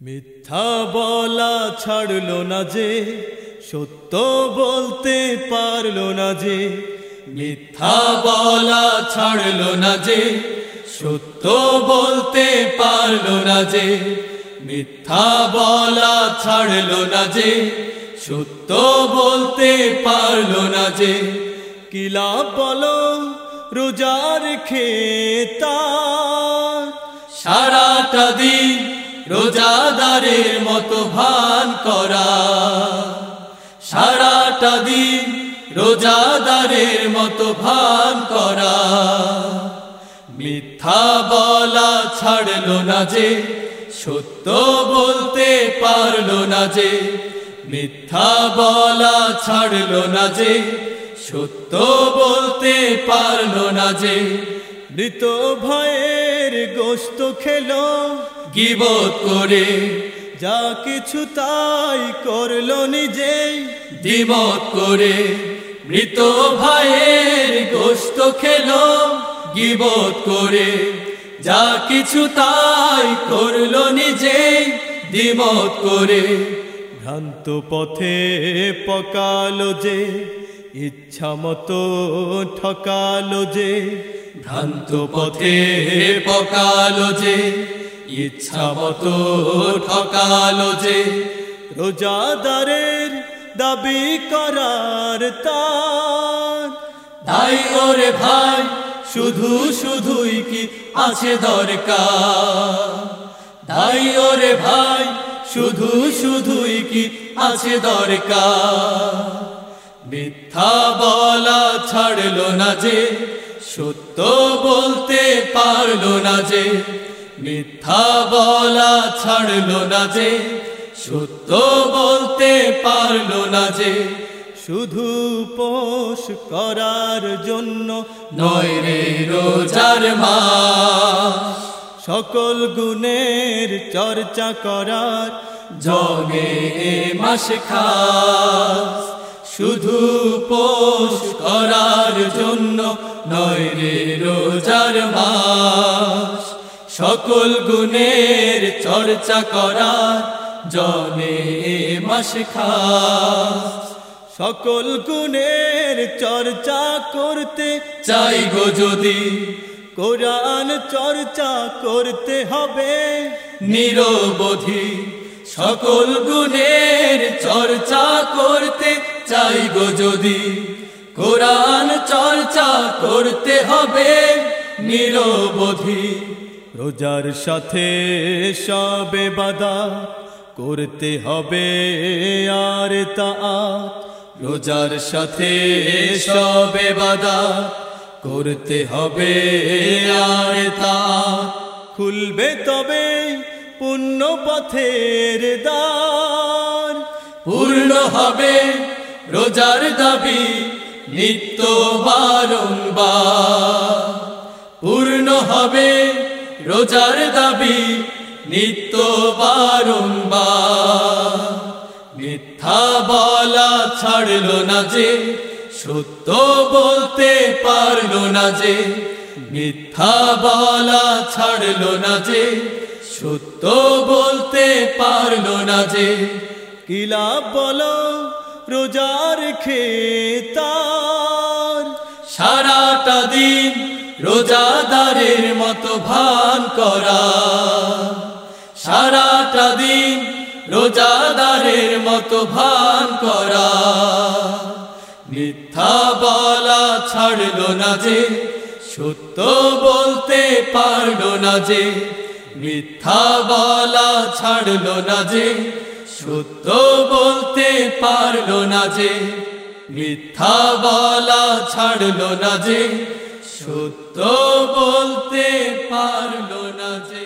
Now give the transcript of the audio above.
মিথ্যা বলা ছাড়লো না যে, সত্য বলতে পারল না যে, মিথ্যা বলা ছাড়লো না যে, সত্য বলতে পারল না যে, মিথ্যা বলা ছাড়লো না যে, সত্য বলতে পারল না যে কিলা বলো, রোজা রেখে তার রোজাদারের মতো ভান করা। সারাটা দিন রোজাদারের মতো ভান করা। মিথ্যা বলা ছাড়লো না যে, সত্য বলতে পারল না যে, মিথ্যা বলা ছাড়লো না যে, সত্য বলতে পারল না যে, মৃত ভয়ের গোস্ত খেলো। গিবত করে। যা কিছু তাই করল নিজে দিবত করে। মৃত ভাইয়ের গোস্ত খেলো গিবত করে। যা কিছু তাই করল নিজে দিমত করে। ভ্রান্ত পথে পকালো যে ইচ্ছা মতো ঠকালো যে। ভ্রান্ত পথে পকালো যে ইচ্ছা মতো ঠকালো যে রোজাদারের দাবি করার তার। তাই ওরে ভাই, শুধু শুধুই কি আছে দরকার? তাই ওরে ভাই, শুধু শুধুই কি আছে দরকার? মিথ্যা বলা ছাড়লো না যে, সত্য বলতে পারল না যে মিথ্যা বলা ছাড়লো না যে, সত্য বলতে পারল না যে, শুধু পোষ করার জন্য নয় রে রোজার মাস। সকল গুণের চর্চা করার জগে মাস খাস। শুধু পোষ করার জন্য নয় রে রোজার মাস। সকল গুণের চর্চা করার জনে মাস সকল গুণের চর্চা করতে চাই গো যদি, কোরআন চর্চা করতে হবে নিরবধি। সকল গুণের চর্চা করতে চাই গো যদি, কোরআন চর্চা করতে হবে নিরবধি। রোজার সাথে সবে বাদা করতে হবে আর তা। রোজার সাথে সবে বাদা করতে হবে আর তা। খুলবে তবে পূর্ণ পথের দ্বার। পূর্ণ হবে রোজার দাবি নিত্য বারংবার। পূর্ণ হবে রোজার দাবি, নিত্য বারংবার। মিথ্যা বলা ছাড়লো না যে, সত্য বলতে পারল না যে, মিথ্যা বলা ছাড়লো না যে, সত্য বলতে পারল না যে। কিলা বলো, রোজার খেতার রোজাদারের মতো ভান করা। সারাটা দিন রোজাদারের মতো ভান করা। মিথ্যা বলা ছাড়লো না যে, সত্য বলতে পারল না যে, মিথ্যা বলা ছাড়লো না যে, সত্য বলতে পারল না যে, মিথ্যা বলা ছাড়লো না যে সত্য বলতে পারল না যে